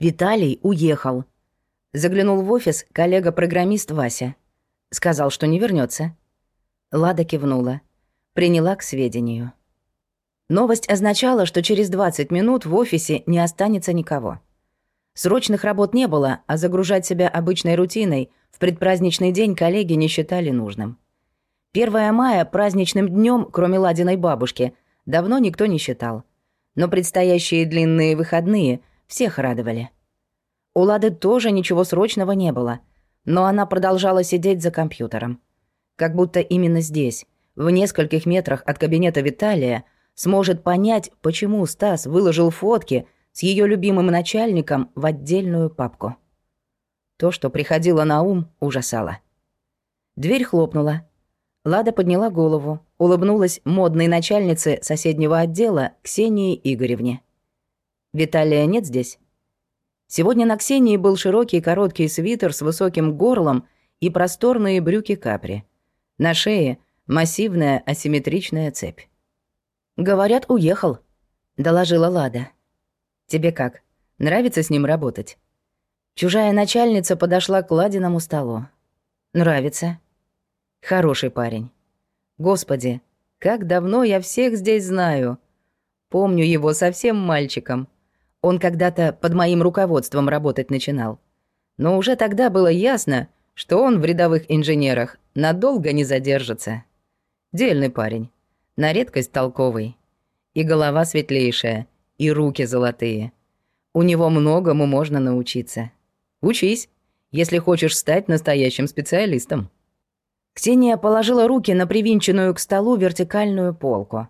Виталий уехал. Заглянул в офис коллега-программист Вася. Сказал, что не вернется. Лада кивнула. Приняла к сведению. Новость означала, что через 20 минут в офисе не останется никого. Срочных работ не было, а загружать себя обычной рутиной в предпраздничный день коллеги не считали нужным. 1 мая праздничным днем, кроме Ладиной бабушки, давно никто не считал. Но предстоящие длинные выходные всех радовали. У Лады тоже ничего срочного не было, но она продолжала сидеть за компьютером. Как будто именно здесь, в нескольких метрах от кабинета Виталия, сможет понять, почему Стас выложил фотки с ее любимым начальником в отдельную папку. То, что приходило на ум, ужасало. Дверь хлопнула. Лада подняла голову, улыбнулась модной начальнице соседнего отдела Ксении Игоревне. «Виталия нет здесь?» Сегодня на Ксении был широкий короткий свитер с высоким горлом и просторные брюки капри. На шее массивная асимметричная цепь. «Говорят, уехал», — доложила Лада. «Тебе как, нравится с ним работать?» Чужая начальница подошла к Ладиному столу. «Нравится. Хороший парень. Господи, как давно я всех здесь знаю. Помню его совсем мальчиком. Он когда-то под моим руководством работать начинал. Но уже тогда было ясно, что он в рядовых инженерах надолго не задержится. Дельный парень, на редкость толковый. И голова светлейшая, и руки золотые. У него многому можно научиться. Учись, если хочешь стать настоящим специалистом. Ксения положила руки на привинченную к столу вертикальную полку.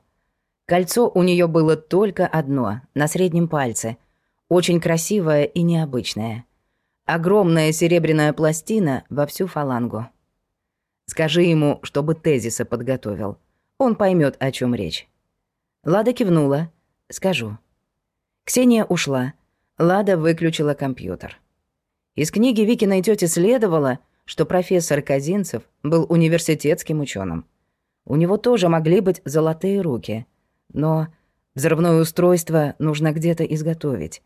Кольцо у нее было только одно, на среднем пальце. Очень красивое и необычное. Огромная серебряная пластина во всю фалангу. Скажи ему, чтобы тезисы подготовил. Он поймет, о чем речь. Лада кивнула. Скажу. Ксения ушла. Лада выключила компьютер. Из книги Викиной тети следовало, что профессор Казинцев был университетским ученым. У него тоже могли быть золотые руки. Но взрывное устройство нужно где-то изготовить.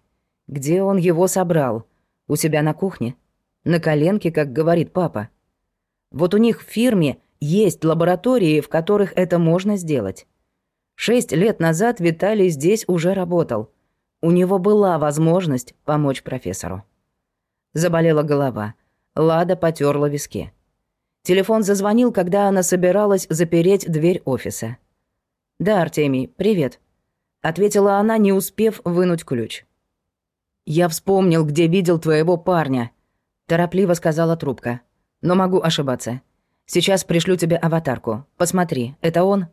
Где он его собрал? У себя на кухне? На коленке, как говорит папа. Вот у них в фирме есть лаборатории, в которых это можно сделать. Шесть лет назад Виталий здесь уже работал. У него была возможность помочь профессору. Заболела голова. Лада потерла виски. Телефон зазвонил, когда она собиралась запереть дверь офиса. «Да, Артемий, привет», — ответила она, не успев вынуть ключ. «Я вспомнил, где видел твоего парня», — торопливо сказала трубка. «Но могу ошибаться. Сейчас пришлю тебе аватарку. Посмотри, это он?»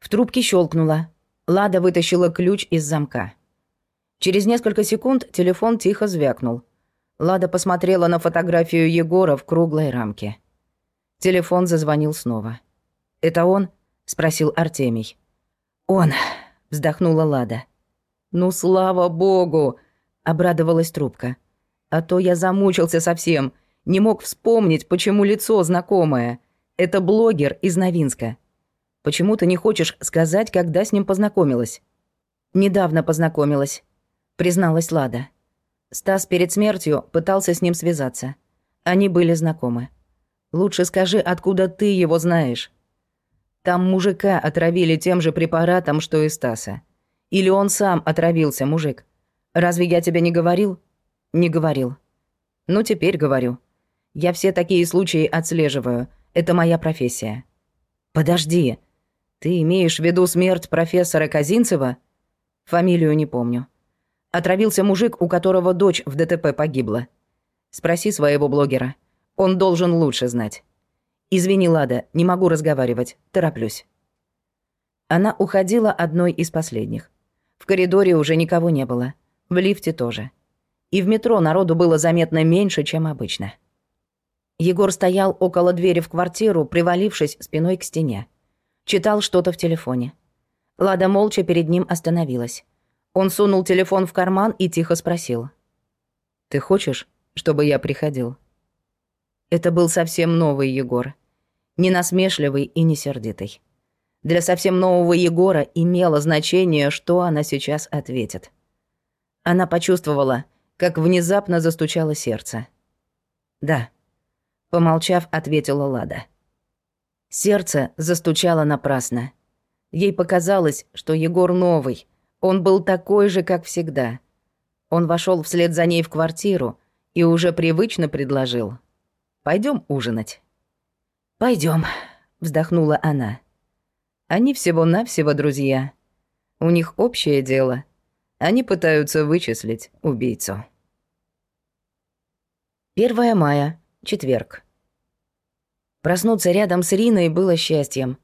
В трубке щелкнула. Лада вытащила ключ из замка. Через несколько секунд телефон тихо звякнул. Лада посмотрела на фотографию Егора в круглой рамке. Телефон зазвонил снова. «Это он?» — спросил Артемий. «Он», — вздохнула Лада. «Ну, слава богу!» — обрадовалась трубка. «А то я замучился совсем, не мог вспомнить, почему лицо знакомое. Это блогер из Новинска. Почему ты не хочешь сказать, когда с ним познакомилась?» «Недавно познакомилась», — призналась Лада. Стас перед смертью пытался с ним связаться. Они были знакомы. Лучше скажи, откуда ты его знаешь. Там мужика отравили тем же препаратом, что и Стаса. Или он сам отравился, мужик. Разве я тебе не говорил? Не говорил. Ну, теперь говорю. Я все такие случаи отслеживаю. Это моя профессия. Подожди. Ты имеешь в виду смерть профессора Казинцева? Фамилию не помню. Отравился мужик, у которого дочь в ДТП погибла. Спроси своего блогера. Он должен лучше знать. Извини, Лада, не могу разговаривать. Тороплюсь. Она уходила одной из последних. В коридоре уже никого не было. В лифте тоже. И в метро народу было заметно меньше, чем обычно. Егор стоял около двери в квартиру, привалившись спиной к стене. Читал что-то в телефоне. Лада молча перед ним остановилась. Он сунул телефон в карман и тихо спросил. «Ты хочешь, чтобы я приходил?» Это был совсем новый Егор. Не насмешливый и не сердитый. Для совсем нового Егора имело значение, что она сейчас ответит. Она почувствовала, как внезапно застучало сердце. «Да», — помолчав, ответила Лада. Сердце застучало напрасно. Ей показалось, что Егор новый. Он был такой же, как всегда. Он вошел вслед за ней в квартиру и уже привычно предложил. Пойдем ужинать». Пойдем, вздохнула она. «Они всего-навсего друзья. У них общее дело. Они пытаются вычислить убийцу». 1 мая, четверг. Проснуться рядом с Риной было счастьем.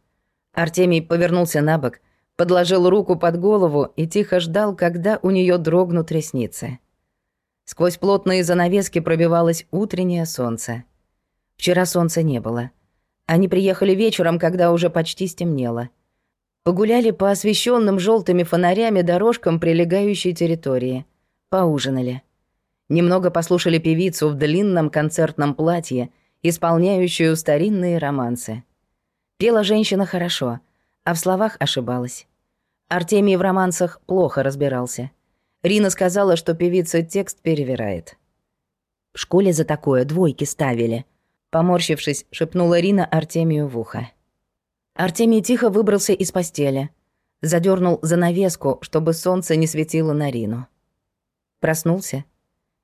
Артемий повернулся на бок, подложил руку под голову и тихо ждал, когда у нее дрогнут ресницы. Сквозь плотные занавески пробивалось утреннее солнце. Вчера солнца не было. Они приехали вечером, когда уже почти стемнело. Погуляли по освещенным желтыми фонарями дорожкам прилегающей территории. Поужинали. Немного послушали певицу в длинном концертном платье, исполняющую старинные романсы. Пела женщина хорошо, а в словах ошибалась. Артемий в романсах плохо разбирался. Рина сказала, что певица текст перевирает. В школе за такое двойки ставили. Поморщившись, шепнула Рина Артемию в ухо. Артемий тихо выбрался из постели. Задернул занавеску, чтобы солнце не светило на Рину. Проснулся.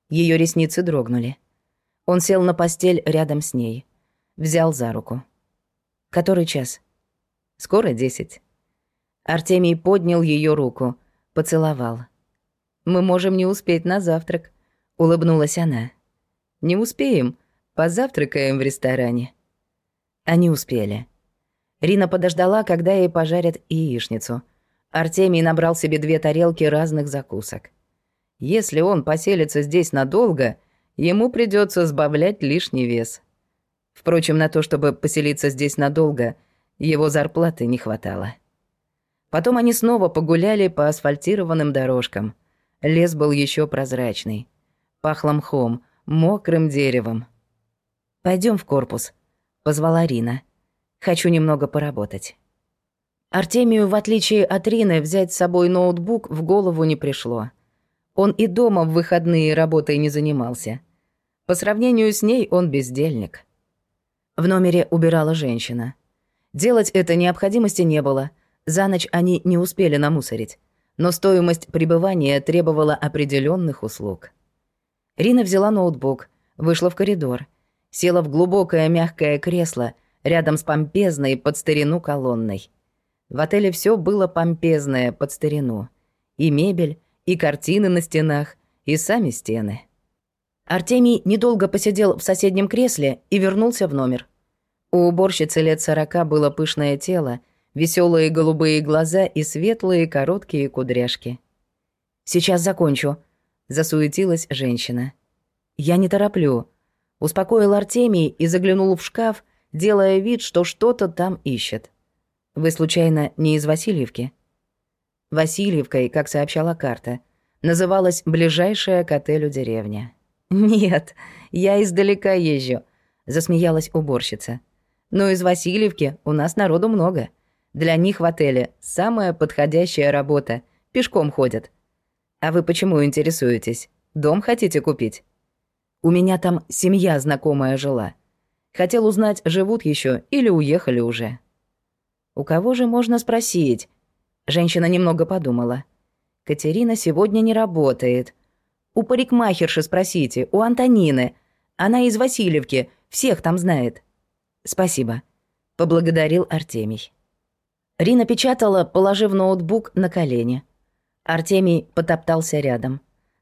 Ее ресницы дрогнули. Он сел на постель рядом с ней. Взял за руку. Который час? Скоро десять. Артемий поднял ее руку, поцеловал. «Мы можем не успеть на завтрак», — улыбнулась она. «Не успеем. Позавтракаем в ресторане». Они успели. Рина подождала, когда ей пожарят яичницу. Артемий набрал себе две тарелки разных закусок. Если он поселится здесь надолго, ему придется сбавлять лишний вес. Впрочем, на то, чтобы поселиться здесь надолго, его зарплаты не хватало. Потом они снова погуляли по асфальтированным дорожкам. Лес был еще прозрачный. Пахло мхом, мокрым деревом. Пойдем в корпус», — позвала Рина. «Хочу немного поработать». Артемию, в отличие от Рины, взять с собой ноутбук в голову не пришло. Он и дома в выходные работой не занимался. По сравнению с ней он бездельник. В номере убирала женщина. Делать это необходимости не было. За ночь они не успели намусорить. Но стоимость пребывания требовала определенных услуг. Рина взяла ноутбук, вышла в коридор, села в глубокое мягкое кресло рядом с помпезной под старину колонной. В отеле все было помпезное под старину. И мебель, и картины на стенах, и сами стены. Артемий недолго посидел в соседнем кресле и вернулся в номер. У уборщицы лет сорока было пышное тело, веселые голубые глаза и светлые короткие кудряшки. «Сейчас закончу», — засуетилась женщина. «Я не тороплю», — успокоил Артемий и заглянул в шкаф, делая вид, что что-то там ищет. «Вы, случайно, не из Васильевки?» Васильевкой, как сообщала карта, называлась ближайшая к отелю деревня. «Нет, я издалека езжу», — засмеялась уборщица. «Но из Васильевки у нас народу много. Для них в отеле самая подходящая работа. Пешком ходят. А вы почему интересуетесь? Дом хотите купить?» «У меня там семья знакомая жила. Хотел узнать, живут еще или уехали уже». «У кого же можно спросить?» Женщина немного подумала. «Катерина сегодня не работает. У парикмахерши спросите, у Антонины. Она из Васильевки, всех там знает». «Спасибо», — поблагодарил Артемий. Рина печатала, положив ноутбук на колени. Артемий потоптался рядом.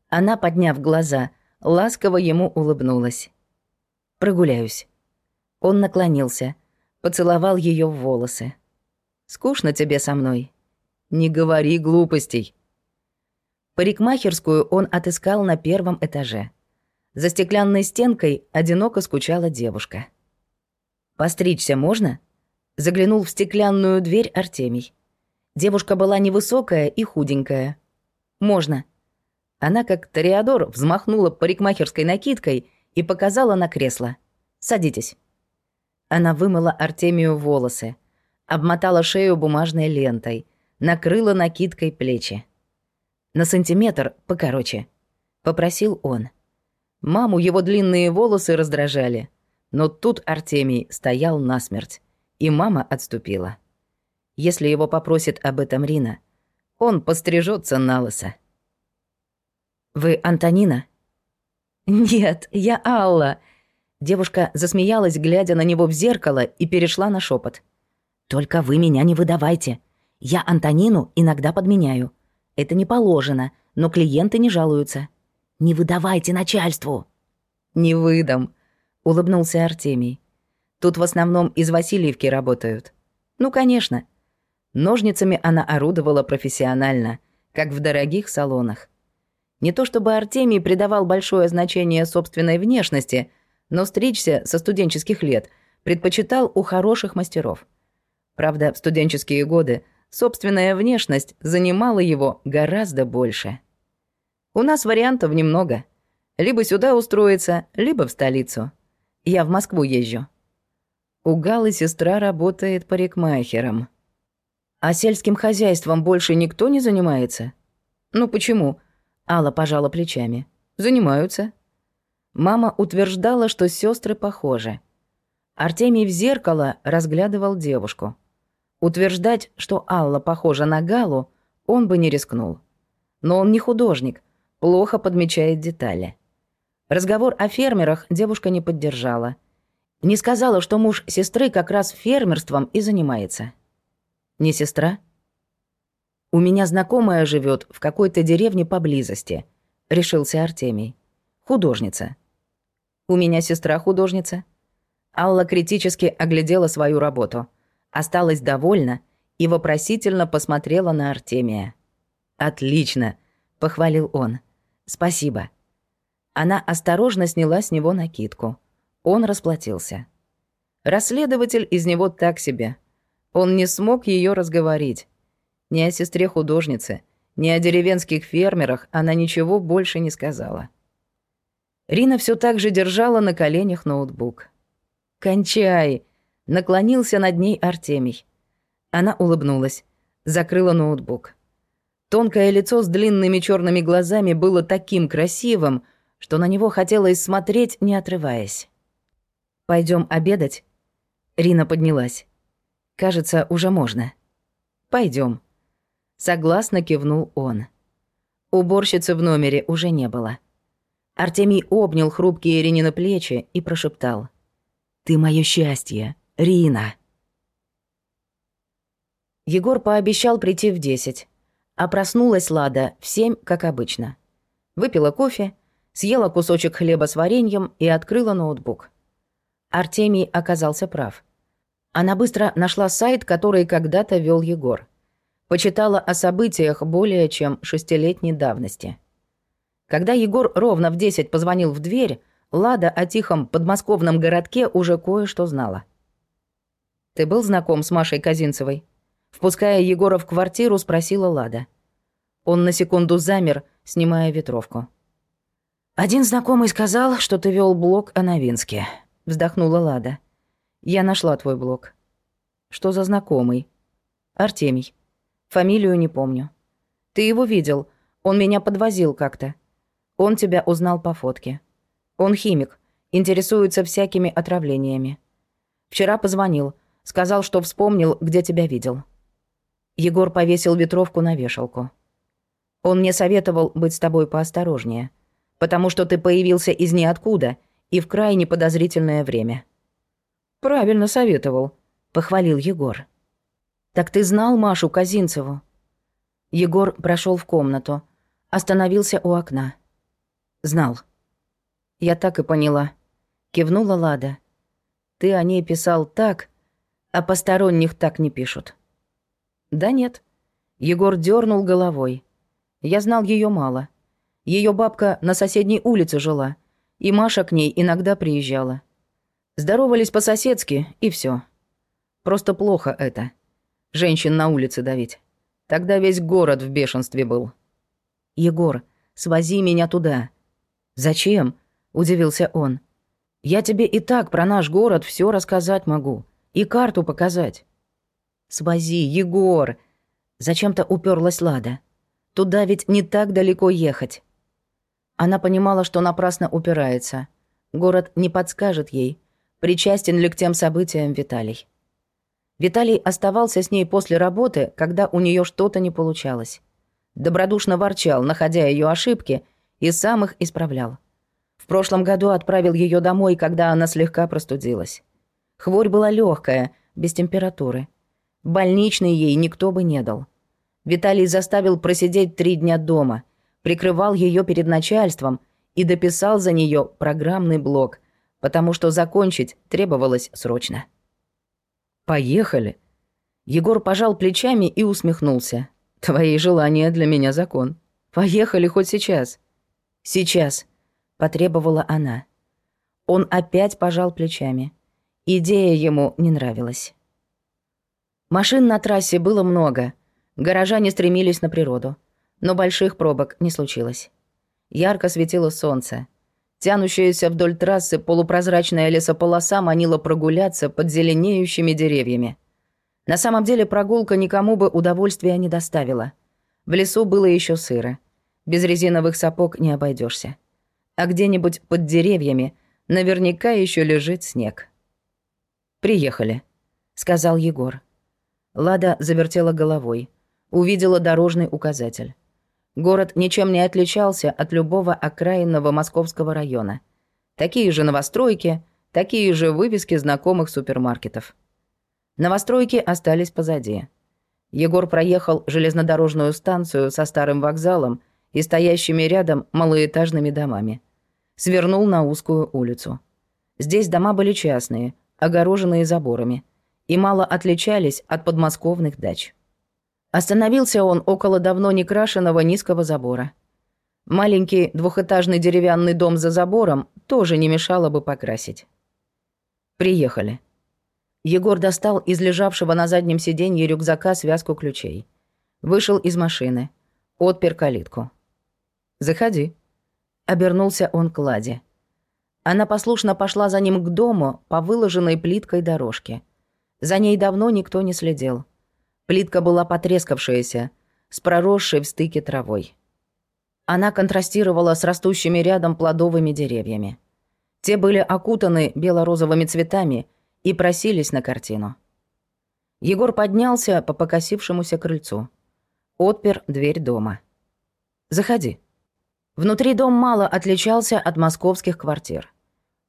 Она, подняв глаза, ласково ему улыбнулась. «Прогуляюсь». Он наклонился, поцеловал ее в волосы. «Скучно тебе со мной?» Не говори глупостей. Парикмахерскую он отыскал на первом этаже. За стеклянной стенкой одиноко скучала девушка. «Постричься можно?» Заглянул в стеклянную дверь Артемий. Девушка была невысокая и худенькая. «Можно». Она, как Тореадор, взмахнула парикмахерской накидкой и показала на кресло. «Садитесь». Она вымыла Артемию волосы, обмотала шею бумажной лентой — накрыла накидкой плечи. На сантиметр покороче. — попросил он. Маму его длинные волосы раздражали, но тут Артемий стоял насмерть, и мама отступила. Если его попросит об этом Рина, он пострижется на лысо. «Вы Антонина?» «Нет, я Алла». Девушка засмеялась, глядя на него в зеркало, и перешла на шепот. «Только вы меня не выдавайте. Я Антонину иногда подменяю. Это не положено, но клиенты не жалуются. Не выдавайте начальству». «Не выдам», — улыбнулся Артемий. «Тут в основном из Васильевки работают». «Ну, конечно». Ножницами она орудовала профессионально, как в дорогих салонах. Не то чтобы Артемий придавал большое значение собственной внешности, но стричься со студенческих лет предпочитал у хороших мастеров. Правда, в студенческие годы собственная внешность занимала его гораздо больше. У нас вариантов немного. Либо сюда устроиться, либо в столицу. Я в Москву езжу. У Галы сестра работает парикмахером. А сельским хозяйством больше никто не занимается? Ну почему? Алла пожала плечами. «Занимаются». Мама утверждала, что сестры похожи. Артемий в зеркало разглядывал девушку. Утверждать, что Алла похожа на Галу, он бы не рискнул. Но он не художник, плохо подмечает детали. Разговор о фермерах девушка не поддержала. Не сказала, что муж сестры как раз фермерством и занимается. Не сестра? «У меня знакомая живет в какой-то деревне поблизости», — решился Артемий. «Художница». «У меня сестра художница». Алла критически оглядела свою работу, осталась довольна и вопросительно посмотрела на Артемия. «Отлично», — похвалил он. «Спасибо». Она осторожно сняла с него накидку. Он расплатился. Расследователь из него так себе. Он не смог ее разговорить. Ни о сестре художницы, ни о деревенских фермерах она ничего больше не сказала. Рина все так же держала на коленях ноутбук. «Кончай!» — наклонился над ней Артемий. Она улыбнулась, закрыла ноутбук. Тонкое лицо с длинными черными глазами было таким красивым, что на него хотелось смотреть, не отрываясь. Пойдем обедать?» Рина поднялась. «Кажется, уже можно. Пойдем. Согласно кивнул он. Уборщицы в номере уже не было. Артемий обнял хрупкие Иринины плечи и прошептал. «Ты мое счастье, Рина!» Егор пообещал прийти в десять, а проснулась Лада в семь, как обычно. Выпила кофе, съела кусочек хлеба с вареньем и открыла ноутбук. Артемий оказался прав. Она быстро нашла сайт, который когда-то вел Егор почитала о событиях более чем шестилетней давности. Когда Егор ровно в десять позвонил в дверь, Лада о тихом подмосковном городке уже кое-что знала. «Ты был знаком с Машей Казинцевой?» Впуская Егора в квартиру, спросила Лада. Он на секунду замер, снимая ветровку. «Один знакомый сказал, что ты вел блог о Новинске», — вздохнула Лада. «Я нашла твой блог». «Что за знакомый?» «Артемий. Фамилию не помню. Ты его видел. Он меня подвозил как-то. Он тебя узнал по фотке. Он химик, интересуется всякими отравлениями. Вчера позвонил, сказал, что вспомнил, где тебя видел. Егор повесил ветровку на вешалку. Он мне советовал быть с тобой поосторожнее, потому что ты появился из ниоткуда и в крайне подозрительное время. Правильно советовал, похвалил Егор. «Так ты знал Машу Казинцеву?» Егор прошел в комнату, остановился у окна. «Знал». «Я так и поняла», — кивнула Лада. «Ты о ней писал так, а посторонних так не пишут». «Да нет». Егор дернул головой. «Я знал ее мало. Ее бабка на соседней улице жила, и Маша к ней иногда приезжала. Здоровались по-соседски, и все. Просто плохо это женщин на улице давить. Тогда весь город в бешенстве был. «Егор, свози меня туда». «Зачем?» – удивился он. «Я тебе и так про наш город все рассказать могу. И карту показать». «Свози, Егор!» Зачем-то уперлась Лада. «Туда ведь не так далеко ехать». Она понимала, что напрасно упирается. Город не подскажет ей, причастен ли к тем событиям Виталий. Виталий оставался с ней после работы, когда у нее что-то не получалось. Добродушно ворчал, находя ее ошибки, и сам их исправлял. В прошлом году отправил ее домой, когда она слегка простудилась. Хворь была легкая, без температуры. Больничный ей никто бы не дал. Виталий заставил просидеть три дня дома, прикрывал ее перед начальством и дописал за нее программный блок, потому что закончить требовалось срочно. «Поехали!» Егор пожал плечами и усмехнулся. «Твои желания для меня закон. Поехали хоть сейчас». «Сейчас», — потребовала она. Он опять пожал плечами. Идея ему не нравилась. Машин на трассе было много. Горожане стремились на природу. Но больших пробок не случилось. Ярко светило солнце. Тянущаяся вдоль трассы полупрозрачная лесополоса манила прогуляться под зеленеющими деревьями. На самом деле прогулка никому бы удовольствия не доставила. В лесу было еще сыро. Без резиновых сапог не обойдешься. А где-нибудь под деревьями наверняка еще лежит снег. «Приехали», — сказал Егор. Лада завертела головой. Увидела дорожный указатель. Город ничем не отличался от любого окраинного московского района. Такие же новостройки, такие же вывески знакомых супермаркетов. Новостройки остались позади. Егор проехал железнодорожную станцию со старым вокзалом и стоящими рядом малоэтажными домами. Свернул на узкую улицу. Здесь дома были частные, огороженные заборами, и мало отличались от подмосковных дач. Остановился он около давно некрашенного низкого забора. Маленький двухэтажный деревянный дом за забором тоже не мешало бы покрасить. Приехали. Егор достал из лежавшего на заднем сиденье рюкзака связку ключей. Вышел из машины. Отпер калитку. «Заходи». Обернулся он к Ладе. Она послушно пошла за ним к дому по выложенной плиткой дорожке. За ней давно никто не следил. Плитка была потрескавшаяся, с проросшей в стыке травой. Она контрастировала с растущими рядом плодовыми деревьями. Те были окутаны бело-розовыми цветами и просились на картину. Егор поднялся по покосившемуся крыльцу. Отпер дверь дома. «Заходи». Внутри дом мало отличался от московских квартир.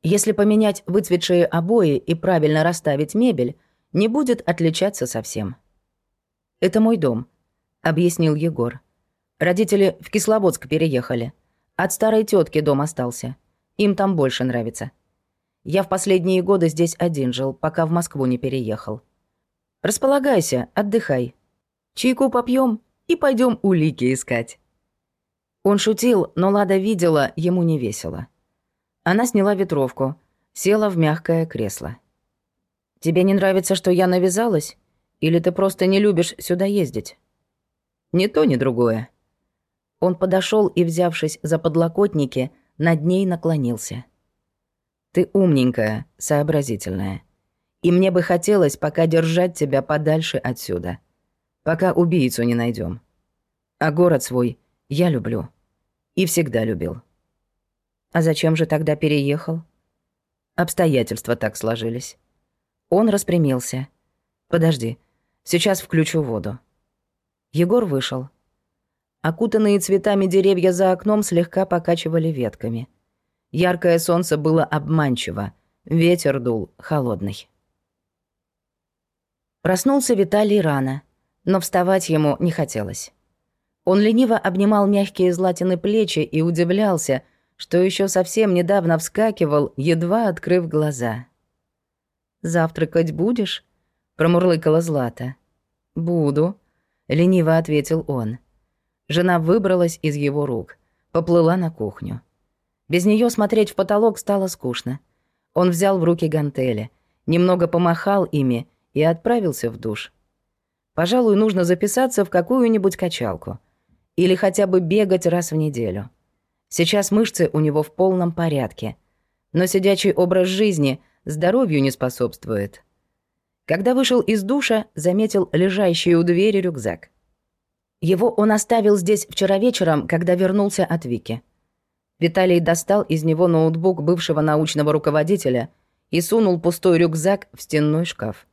Если поменять выцветшие обои и правильно расставить мебель, не будет отличаться совсем. «Это мой дом», — объяснил Егор. «Родители в Кисловодск переехали. От старой тетки дом остался. Им там больше нравится. Я в последние годы здесь один жил, пока в Москву не переехал. Располагайся, отдыхай. Чайку попьем и пойдем улики искать». Он шутил, но Лада видела, ему не весело. Она сняла ветровку, села в мягкое кресло. «Тебе не нравится, что я навязалась?» Или ты просто не любишь сюда ездить? Ни то, ни другое. Он подошел и, взявшись за подлокотники, над ней наклонился. Ты умненькая, сообразительная. И мне бы хотелось пока держать тебя подальше отсюда. Пока убийцу не найдем. А город свой я люблю. И всегда любил. А зачем же тогда переехал? Обстоятельства так сложились. Он распрямился. Подожди, Сейчас включу воду». Егор вышел. Окутанные цветами деревья за окном слегка покачивали ветками. Яркое солнце было обманчиво, ветер дул холодный. Проснулся Виталий рано, но вставать ему не хотелось. Он лениво обнимал мягкие златины плечи и удивлялся, что еще совсем недавно вскакивал, едва открыв глаза. «Завтракать будешь?» Промурлыкала Злата. «Буду», — лениво ответил он. Жена выбралась из его рук, поплыла на кухню. Без нее смотреть в потолок стало скучно. Он взял в руки гантели, немного помахал ими и отправился в душ. Пожалуй, нужно записаться в какую-нибудь качалку. Или хотя бы бегать раз в неделю. Сейчас мышцы у него в полном порядке. Но сидячий образ жизни здоровью не способствует. Когда вышел из душа, заметил лежащий у двери рюкзак. Его он оставил здесь вчера вечером, когда вернулся от Вики. Виталий достал из него ноутбук бывшего научного руководителя и сунул пустой рюкзак в стенной шкаф.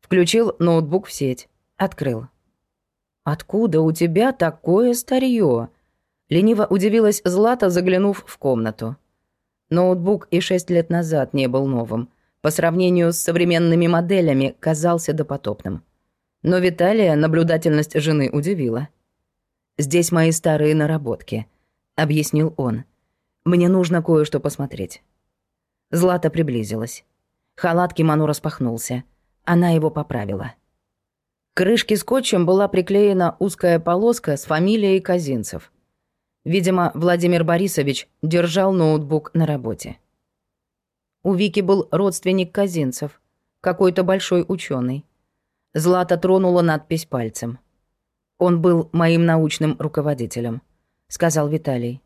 Включил ноутбук в сеть, открыл. «Откуда у тебя такое старье? Лениво удивилась Злата, заглянув в комнату. Ноутбук и шесть лет назад не был новым. По сравнению с современными моделями казался допотопным. Но Виталия наблюдательность жены удивила. «Здесь мои старые наработки», — объяснил он. Мне нужно кое-что посмотреть». Злата приблизилась. Халат кимоно распахнулся. Она его поправила. К крышке скотчем была приклеена узкая полоска с фамилией Казинцев. Видимо, Владимир Борисович держал ноутбук на работе. У Вики был родственник Казинцев, какой-то большой ученый. Злата тронула надпись пальцем. «Он был моим научным руководителем», — сказал Виталий.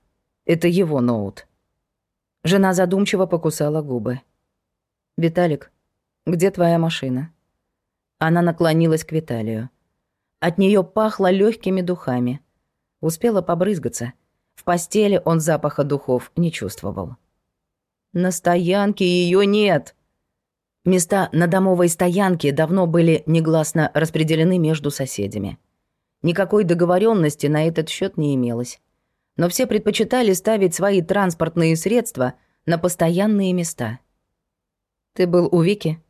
Это его ноут. Жена задумчиво покусала губы. «Виталик, где твоя машина?» Она наклонилась к Виталию. От нее пахло легкими духами. Успела побрызгаться. В постели он запаха духов не чувствовал. «На стоянке ее нет!» Места на домовой стоянке давно были негласно распределены между соседями. Никакой договоренности на этот счет не имелось но все предпочитали ставить свои транспортные средства на постоянные места. «Ты был у Вики?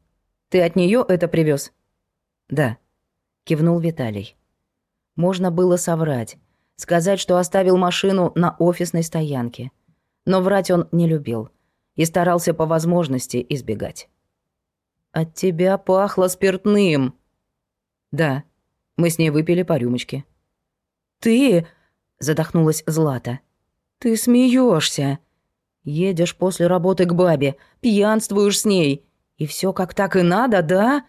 Ты от нее это привез? «Да», — кивнул Виталий. Можно было соврать, сказать, что оставил машину на офисной стоянке. Но врать он не любил и старался по возможности избегать. «От тебя пахло спиртным». «Да, мы с ней выпили по рюмочке». «Ты...» задохнулась Злата. «Ты смеешься. Едешь после работы к бабе, пьянствуешь с ней. И все как так и надо, да?»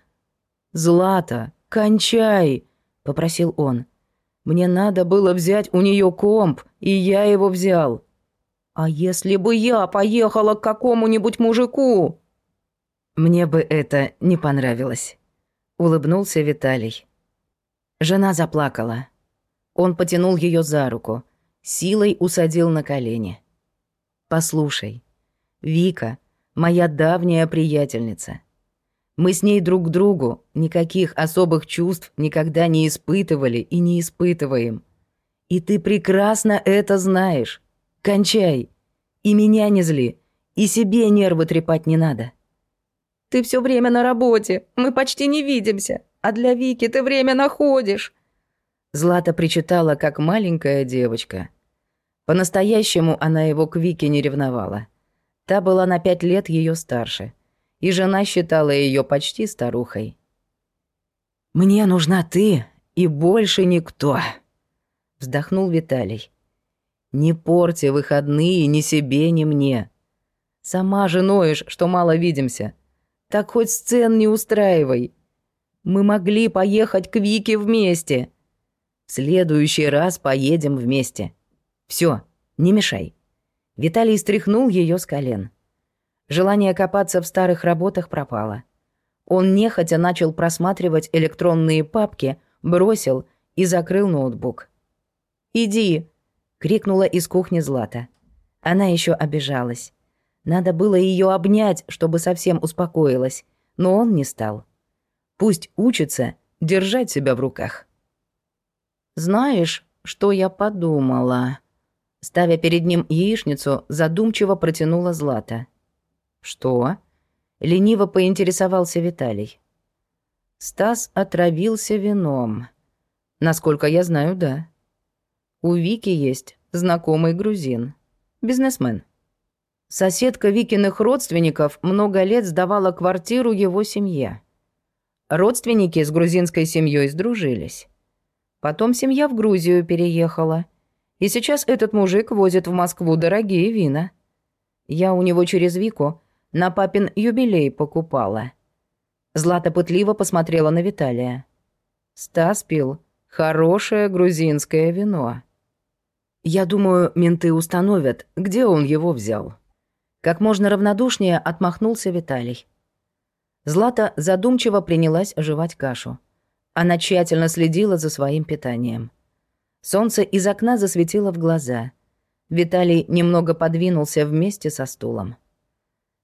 «Злата, кончай!» — попросил он. «Мне надо было взять у нее комп, и я его взял. А если бы я поехала к какому-нибудь мужику?» «Мне бы это не понравилось», — улыбнулся Виталий. Жена заплакала. Он потянул ее за руку, силой усадил на колени. «Послушай, Вика — моя давняя приятельница. Мы с ней друг к другу никаких особых чувств никогда не испытывали и не испытываем. И ты прекрасно это знаешь. Кончай. И меня не зли, и себе нервы трепать не надо. Ты все время на работе, мы почти не видимся, а для Вики ты время находишь. Злата причитала, как маленькая девочка. По-настоящему она его к Вике не ревновала. Та была на пять лет ее старше, и жена считала ее почти старухой. «Мне нужна ты и больше никто», — вздохнул Виталий. «Не порти выходные ни себе, ни мне. Сама же ноешь, что мало видимся. Так хоть сцен не устраивай. Мы могли поехать к Вике вместе». В следующий раз поедем вместе. Все, не мешай». Виталий стряхнул ее с колен. Желание копаться в старых работах пропало. Он нехотя начал просматривать электронные папки, бросил и закрыл ноутбук. «Иди!» — крикнула из кухни Злата. Она еще обижалась. Надо было ее обнять, чтобы совсем успокоилась, но он не стал. Пусть учится держать себя в руках. «Знаешь, что я подумала?» Ставя перед ним яичницу, задумчиво протянула Злата. «Что?» — лениво поинтересовался Виталий. Стас отравился вином. Насколько я знаю, да. У Вики есть знакомый грузин. Бизнесмен. Соседка Викиных родственников много лет сдавала квартиру его семье. Родственники с грузинской семьей сдружились. Потом семья в Грузию переехала. И сейчас этот мужик возит в Москву дорогие вина. Я у него через Вику на папин юбилей покупала. Злата пытливо посмотрела на Виталия. Стас пил хорошее грузинское вино. Я думаю, менты установят, где он его взял. Как можно равнодушнее отмахнулся Виталий. Злата задумчиво принялась жевать кашу. Она тщательно следила за своим питанием. Солнце из окна засветило в глаза. Виталий немного подвинулся вместе со стулом.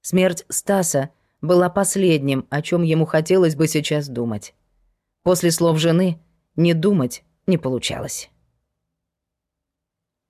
Смерть Стаса была последним, о чем ему хотелось бы сейчас думать. После слов жены не думать не получалось.